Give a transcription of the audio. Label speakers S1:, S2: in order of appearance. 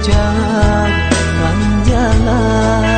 S1: jauh hanyalah